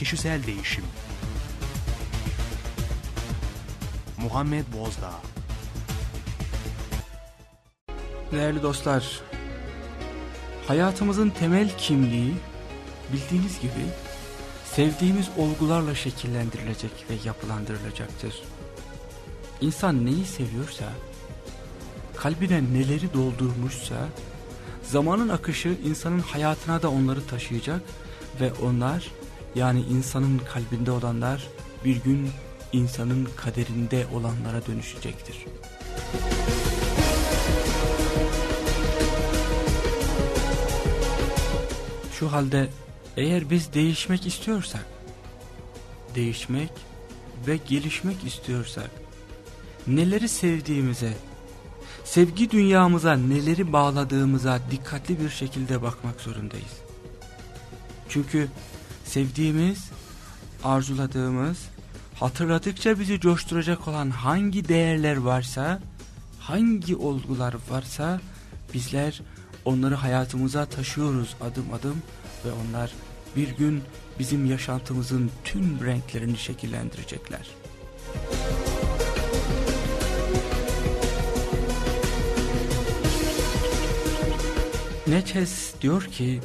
kişisel değişim. Muhammed Bozdağ Değerli dostlar, hayatımızın temel kimliği bildiğiniz gibi sevdiğimiz olgularla şekillendirilecek ve yapılandırılacaktır. İnsan neyi seviyorsa, kalbine neleri doldurmuşsa, zamanın akışı insanın hayatına da onları taşıyacak ve onlar yani insanın kalbinde olanlar bir gün insanın kaderinde olanlara dönüşecektir. Şu halde eğer biz değişmek istiyorsak, değişmek ve gelişmek istiyorsak, neleri sevdiğimize, sevgi dünyamıza neleri bağladığımıza dikkatli bir şekilde bakmak zorundayız. Çünkü sevdiğimiz, arzuladığımız, hatırladıkça bizi coşturacak olan hangi değerler varsa, hangi olgular varsa bizler onları hayatımıza taşıyoruz adım adım ve onlar bir gün bizim yaşantımızın tüm renklerini şekillendirecekler. Neçes diyor ki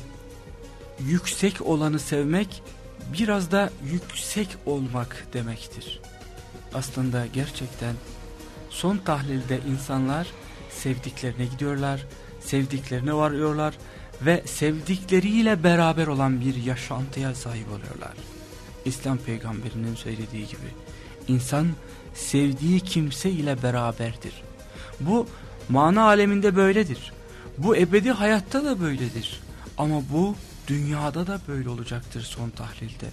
yüksek olanı sevmek biraz da yüksek olmak demektir. Aslında gerçekten son tahlilde insanlar sevdiklerine gidiyorlar, sevdiklerine varıyorlar ve sevdikleriyle beraber olan bir yaşantıya sahip oluyorlar. İslam peygamberinin söylediği gibi insan sevdiği kimse ile beraberdir. Bu mana aleminde böyledir. Bu ebedi hayatta da böyledir. Ama bu dünyada da böyle olacaktır son tahlilde.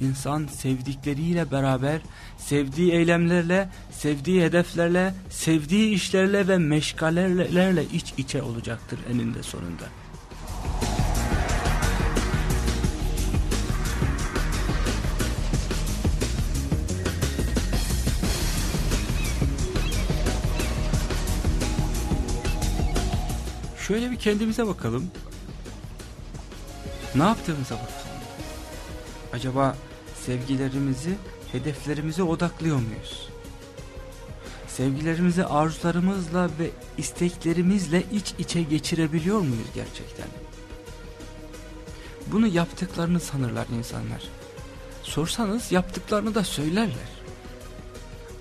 İnsan sevdikleriyle beraber, sevdiği eylemlerle, sevdiği hedeflerle, sevdiği işlerle ve meşgalelerle iç içe olacaktır eninde sonunda. Şöyle bir kendimize bakalım. Ne yaptığımıza bakalım. Acaba sevgilerimizi hedeflerimize odaklıyor muyuz? Sevgilerimizi arzularımızla ve isteklerimizle iç içe geçirebiliyor muyuz gerçekten? Bunu yaptıklarını sanırlar insanlar. Sorsanız yaptıklarını da söylerler.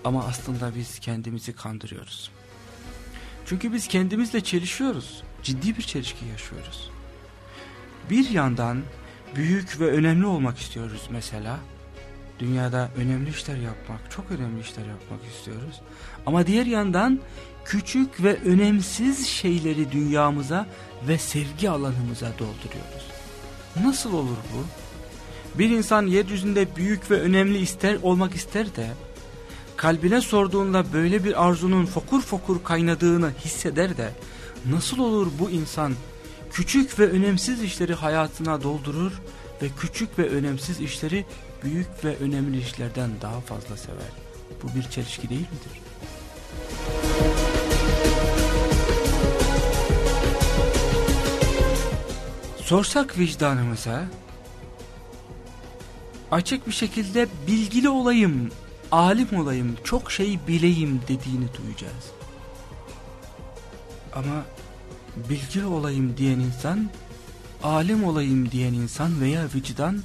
Ama aslında biz kendimizi kandırıyoruz. Çünkü biz kendimizle çelişiyoruz. Ciddi bir çelişki yaşıyoruz. Bir yandan büyük ve önemli olmak istiyoruz mesela. Dünyada önemli işler yapmak, çok önemli işler yapmak istiyoruz. Ama diğer yandan küçük ve önemsiz şeyleri dünyamıza ve sevgi alanımıza dolduruyoruz. Nasıl olur bu? Bir insan yeryüzünde büyük ve önemli ister olmak ister de kalbine sorduğunda böyle bir arzunun fokur fokur kaynadığını hisseder de nasıl olur bu insan küçük ve önemsiz işleri hayatına doldurur ve küçük ve önemsiz işleri büyük ve önemli işlerden daha fazla sever. Bu bir çelişki değil midir? Sorsak vicdanımıza açık bir şekilde bilgili olayım, alim olayım, çok şey bileyim dediğini duyacağız. Ama bilgili olayım diyen insan, alim olayım diyen insan veya vicdan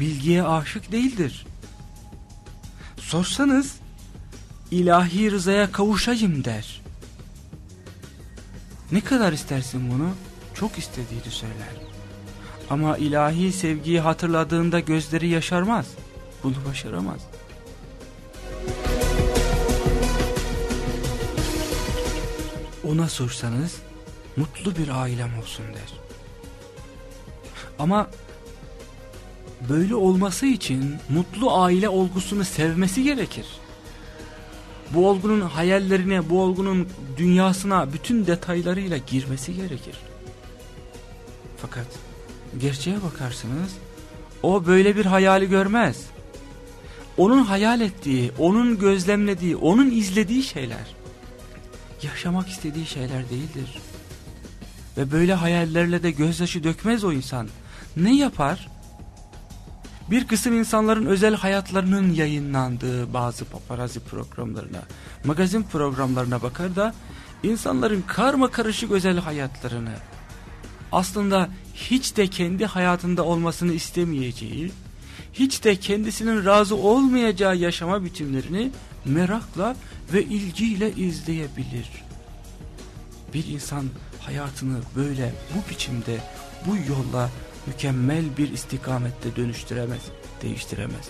bilgiye aşık değildir. Sorsanız ilahi rızaya kavuşayım der. Ne kadar istersin bunu? Çok istediğini söyler. Ama ilahi sevgiyi hatırladığında gözleri yaşarmaz. Bunu başaramaz. Ona sorsanız mutlu bir ailem olsun der. Ama böyle olması için mutlu aile olgusunu sevmesi gerekir. Bu olgunun hayallerine, bu olgunun dünyasına bütün detaylarıyla girmesi gerekir. Fakat gerçeğe bakarsınız o böyle bir hayali görmez. Onun hayal ettiği, onun gözlemlediği, onun izlediği şeyler yaşamak istediği şeyler değildir. Ve böyle hayallerle de gözyaşı dökmez o insan. Ne yapar? Bir kısım insanların özel hayatlarının yayınlandığı bazı paparazzi programlarına, magazin programlarına bakar da insanların karma karışık özel hayatlarını aslında hiç de kendi hayatında olmasını istemeyeceği, hiç de kendisinin razı olmayacağı yaşama biçimlerini merakla ve ilgiyle izleyebilir. Bir insan hayatını böyle bu biçimde, bu yolla mükemmel bir istikamette dönüştüremez, değiştiremez.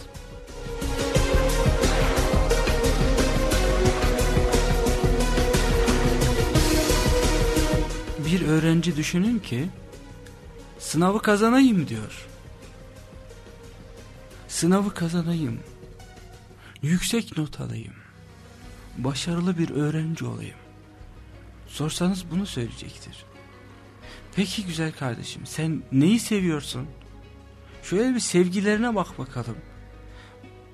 Bir öğrenci düşünün ki sınavı kazanayım diyor. Sınavı kazanayım. Yüksek not alayım. Başarılı bir öğrenci olayım. Sorsanız bunu söyleyecektir. Peki güzel kardeşim sen neyi seviyorsun? Şöyle bir sevgilerine bak bakalım.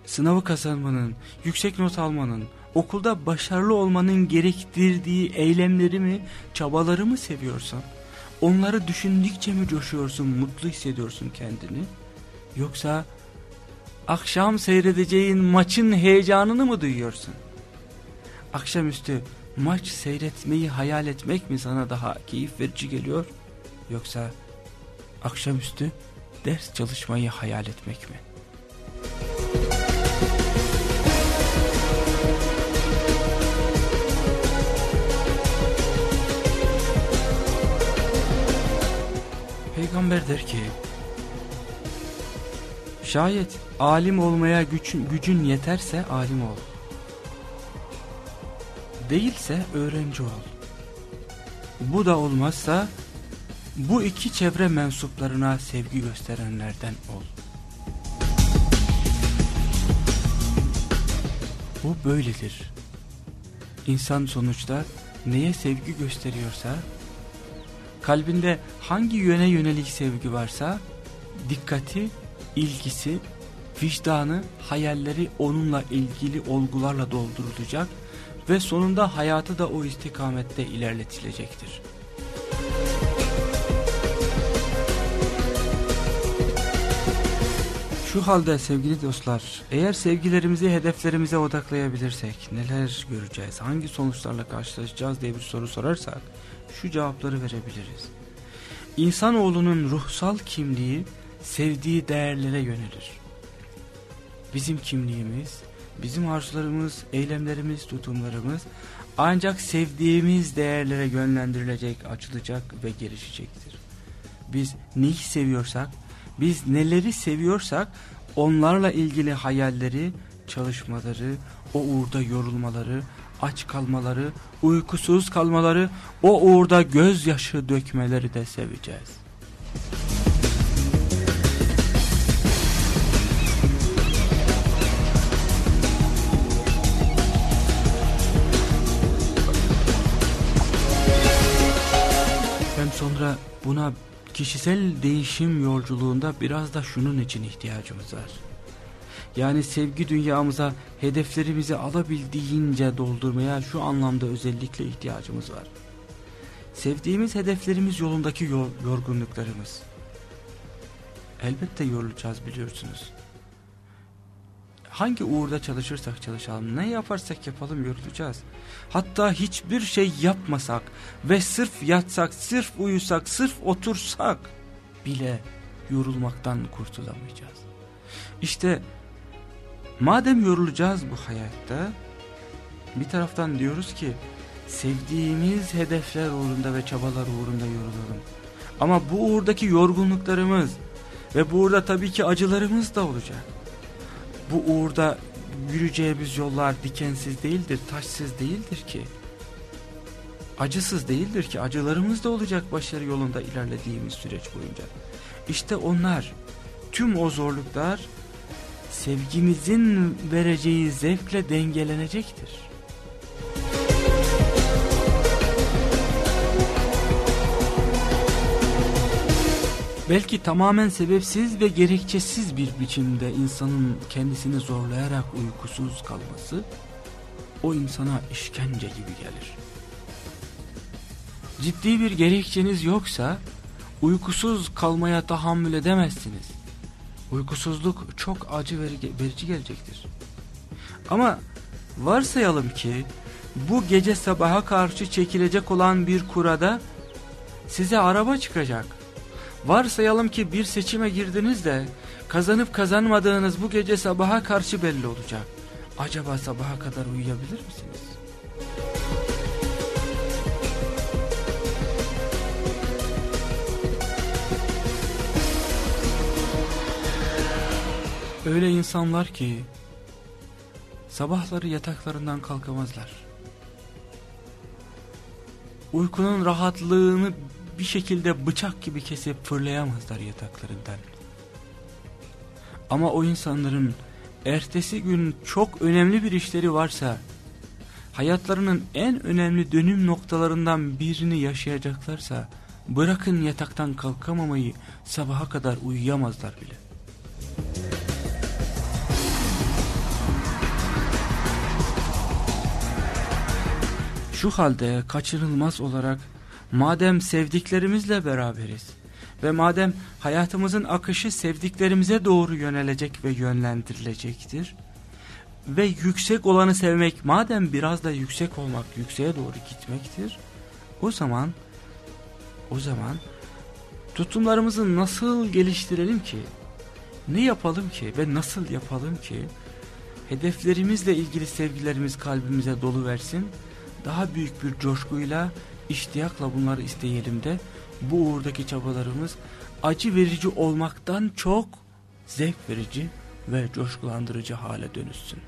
Sınavı kazanmanın, yüksek not almanın, okulda başarılı olmanın gerektirdiği eylemleri mi, çabaları mı seviyorsan? Onları düşündükçe mi coşuyorsun, mutlu hissediyorsun kendini? Yoksa akşam seyredeceğin maçın heyecanını mı duyuyorsun? Akşamüstü maç seyretmeyi hayal etmek mi sana daha keyif verici geliyor? Yoksa akşamüstü ders çalışmayı hayal etmek mi? Peygamber der ki Şayet alim olmaya gücün, gücün yeterse alim ol. Değilse öğrenci ol. Bu da olmazsa bu iki çevre mensuplarına sevgi gösterenlerden ol. Bu böyledir. İnsan sonuçta neye sevgi gösteriyorsa, kalbinde hangi yöne yönelik sevgi varsa, dikkati, ilgisi, vicdanı, hayalleri onunla ilgili olgularla doldurulacak ve sonunda hayatı da o istikamette ilerletilecektir. Şu halde sevgili dostlar, eğer sevgilerimizi hedeflerimize odaklayabilirsek neler göreceğiz, hangi sonuçlarla karşılaşacağız diye bir soru sorarsak şu cevapları verebiliriz. İnsanoğlunun ruhsal kimliği sevdiği değerlere yönelir. Bizim kimliğimiz, bizim arzularımız, eylemlerimiz, tutumlarımız ancak sevdiğimiz değerlere yönlendirilecek, açılacak ve gelişecektir. Biz neyi seviyorsak, biz neleri seviyorsak onlarla ilgili hayalleri, çalışmaları, o uğurda yorulmaları, aç kalmaları, uykusuz kalmaları, o uğurda gözyaşı dökmeleri de seveceğiz. Sonra buna kişisel değişim yolculuğunda biraz da şunun için ihtiyacımız var. Yani sevgi dünyamıza hedeflerimizi alabildiğince doldurmaya şu anlamda özellikle ihtiyacımız var. Sevdiğimiz hedeflerimiz yolundaki yorgunluklarımız. Elbette yorulacağız biliyorsunuz. Hangi uğurda çalışırsak çalışalım, ne yaparsak yapalım yorulacağız. Hatta hiçbir şey yapmasak ve sırf yatsak, sırf uyusak, sırf otursak bile yorulmaktan kurtulamayacağız. İşte madem yorulacağız bu hayatta, bir taraftan diyoruz ki sevdiğimiz hedefler uğrunda ve çabalar uğrunda yorulalım. Ama bu uğurdaki yorgunluklarımız ve burada tabii ki acılarımız da olacak bu uğurda yürüyeceğimiz yollar dikensiz değildir, taşsız değildir ki. Acısız değildir ki acılarımız da olacak başarı yolunda ilerlediğimiz süreç boyunca. İşte onlar, tüm o zorluklar sevgimizin vereceği zevkle dengelenecektir. Belki tamamen sebepsiz ve gerekçesiz bir biçimde insanın kendisini zorlayarak uykusuz kalması o insana işkence gibi gelir. Ciddi bir gerekçeniz yoksa uykusuz kalmaya tahammül edemezsiniz. Uykusuzluk çok acı verici gelecektir. Ama varsayalım ki bu gece sabaha karşı çekilecek olan bir kurada size araba çıkacak. Varsayalım ki bir seçime girdiniz de kazanıp kazanmadığınız bu gece sabaha karşı belli olacak. Acaba sabaha kadar uyuyabilir misiniz? Öyle insanlar ki sabahları yataklarından kalkamazlar. Uykunun rahatlığını bir şekilde bıçak gibi kesip fırlayamazlar yataklarından. Ama o insanların ertesi gün çok önemli bir işleri varsa, hayatlarının en önemli dönüm noktalarından birini yaşayacaklarsa, bırakın yataktan kalkamamayı sabaha kadar uyuyamazlar bile. Şu halde kaçınılmaz olarak madem sevdiklerimizle beraberiz ve madem hayatımızın akışı sevdiklerimize doğru yönelecek ve yönlendirilecektir ve yüksek olanı sevmek madem biraz da yüksek olmak yükseğe doğru gitmektir o zaman o zaman tutumlarımızı nasıl geliştirelim ki ne yapalım ki ve nasıl yapalım ki hedeflerimizle ilgili sevgilerimiz kalbimize dolu versin daha büyük bir coşkuyla, iştiyakla bunları isteyelim de bu uğurdaki çabalarımız acı verici olmaktan çok zevk verici ve coşkulandırıcı hale dönüşsün.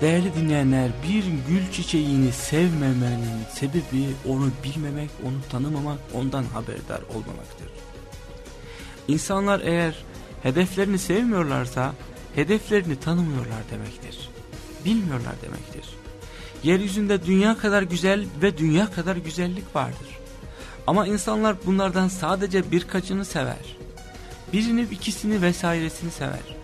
Değerli dinleyenler bir gül çiçeğini sevmemenin sebebi onu bilmemek, onu tanımamak, ondan haberdar olmamaktır. İnsanlar eğer hedeflerini sevmiyorlarsa hedeflerini tanımıyorlar demektir. Bilmiyorlar demektir. Yeryüzünde dünya kadar güzel ve dünya kadar güzellik vardır. Ama insanlar bunlardan sadece birkaçını sever. Birini, ikisini vesairesini sever.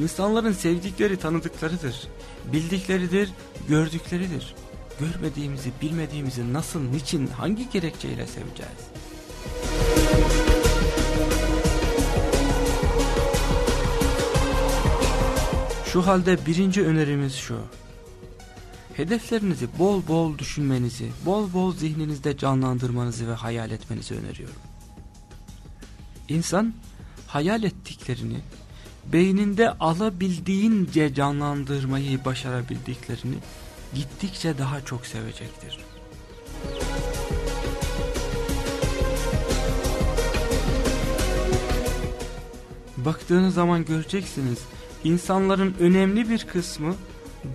İnsanların sevdikleri tanıdıklarıdır bildikleridir, gördükleridir. Görmediğimizi, bilmediğimizi nasıl, niçin, hangi gerekçeyle seveceğiz? Şu halde birinci önerimiz şu. Hedeflerinizi bol bol düşünmenizi, bol bol zihninizde canlandırmanızı ve hayal etmenizi öneriyorum. İnsan hayal ettiklerini beyninde alabildiğince canlandırmayı başarabildiklerini gittikçe daha çok sevecektir. Baktığınız zaman göreceksiniz insanların önemli bir kısmı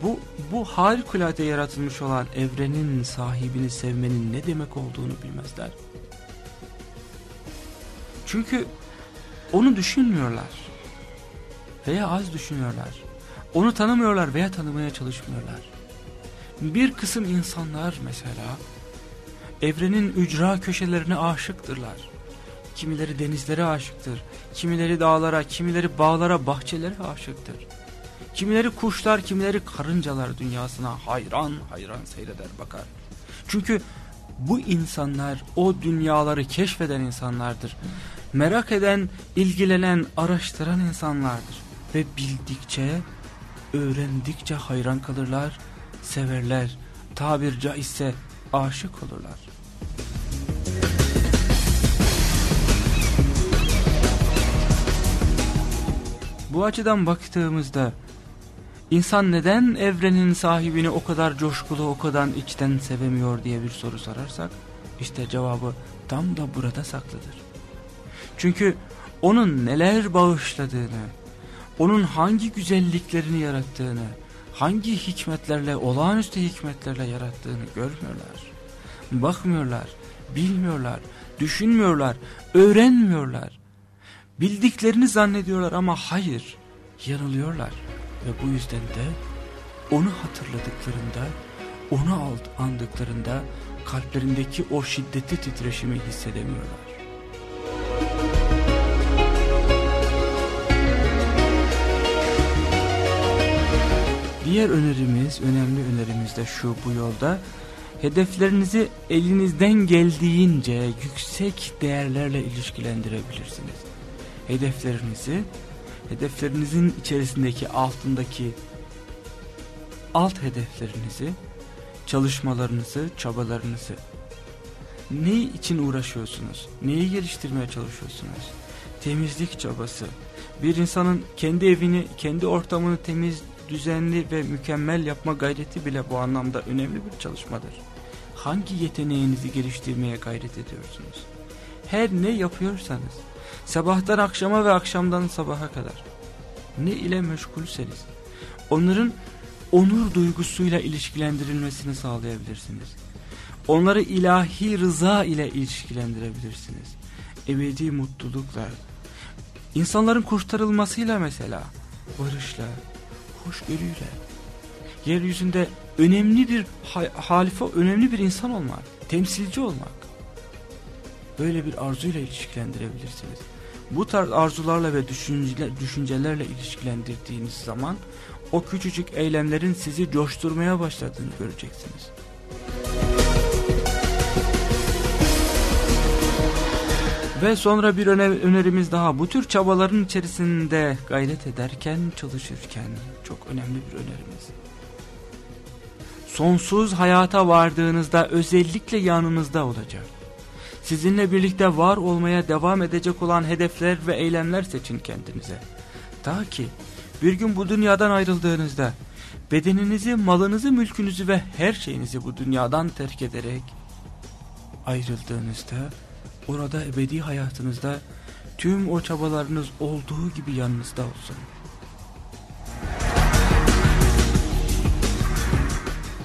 bu, bu harikulade yaratılmış olan evrenin sahibini sevmenin ne demek olduğunu bilmezler. Çünkü onu düşünmüyorlar veya az düşünüyorlar. Onu tanımıyorlar veya tanımaya çalışmıyorlar. Bir kısım insanlar mesela evrenin ücra köşelerine aşıktırlar. Kimileri denizlere aşıktır, kimileri dağlara, kimileri bağlara, bahçelere aşıktır. Kimileri kuşlar, kimileri karıncalar dünyasına hayran hayran seyreder bakar. Çünkü bu insanlar o dünyaları keşfeden insanlardır. Merak eden, ilgilenen, araştıran insanlardır ve bildikçe, öğrendikçe hayran kalırlar, severler, tabir caizse aşık olurlar. Bu açıdan baktığımızda insan neden evrenin sahibini o kadar coşkulu, o kadar içten sevemiyor diye bir soru sorarsak işte cevabı tam da burada saklıdır. Çünkü onun neler bağışladığını, onun hangi güzelliklerini yarattığını, hangi hikmetlerle, olağanüstü hikmetlerle yarattığını görmüyorlar. Bakmıyorlar, bilmiyorlar, düşünmüyorlar, öğrenmiyorlar. Bildiklerini zannediyorlar ama hayır, yanılıyorlar. Ve bu yüzden de onu hatırladıklarında, onu andıklarında kalplerindeki o şiddetli titreşimi hissedemiyorlar. Diğer önerimiz, önemli önerimiz de şu bu yolda. Hedeflerinizi elinizden geldiğince yüksek değerlerle ilişkilendirebilirsiniz. Hedeflerinizi, hedeflerinizin içerisindeki altındaki alt hedeflerinizi, çalışmalarınızı, çabalarınızı ne için uğraşıyorsunuz? Neyi geliştirmeye çalışıyorsunuz? Temizlik çabası. Bir insanın kendi evini, kendi ortamını temiz, düzenli ve mükemmel yapma gayreti bile bu anlamda önemli bir çalışmadır. Hangi yeteneğinizi geliştirmeye gayret ediyorsunuz? Her ne yapıyorsanız, sabahtan akşama ve akşamdan sabaha kadar ne ile meşgulseniz, onların onur duygusuyla ilişkilendirilmesini sağlayabilirsiniz. Onları ilahi rıza ile ilişkilendirebilirsiniz. Ebedi mutlulukla, insanların kurtarılmasıyla mesela, barışla, hoşgörüyle, yeryüzünde önemli bir halife, önemli bir insan olmak, temsilci olmak, böyle bir arzuyla ilişkilendirebilirsiniz. Bu tarz arzularla ve düşünceler, düşüncelerle ilişkilendirdiğiniz zaman o küçücük eylemlerin sizi coşturmaya başladığını göreceksiniz. Ve sonra bir önerimiz daha bu tür çabaların içerisinde gayret ederken çalışırken çok önemli bir önerimiz. Sonsuz hayata vardığınızda özellikle yanınızda olacak. Sizinle birlikte var olmaya devam edecek olan hedefler ve eylemler seçin kendinize. Ta ki bir gün bu dünyadan ayrıldığınızda bedeninizi, malınızı, mülkünüzü ve her şeyinizi bu dünyadan terk ederek ayrıldığınızda orada ebedi hayatınızda tüm o çabalarınız olduğu gibi yanınızda olsun.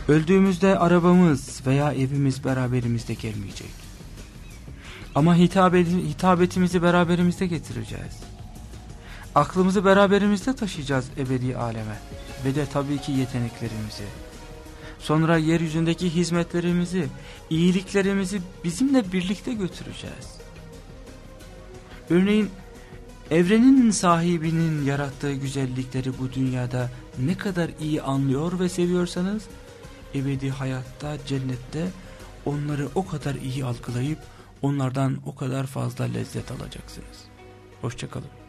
Öldüğümüzde arabamız veya evimiz beraberimizde gelmeyecek. Ama hitabet, hitabetimizi beraberimizde getireceğiz. Aklımızı beraberimizde taşıyacağız ebedi aleme. Ve de tabii ki yeteneklerimizi. Sonra yeryüzündeki hizmetlerimizi, iyiliklerimizi bizimle birlikte götüreceğiz. Örneğin evrenin sahibinin yarattığı güzellikleri bu dünyada ne kadar iyi anlıyor ve seviyorsanız ebedi hayatta cennette onları o kadar iyi algılayıp onlardan o kadar fazla lezzet alacaksınız. Hoşçakalın.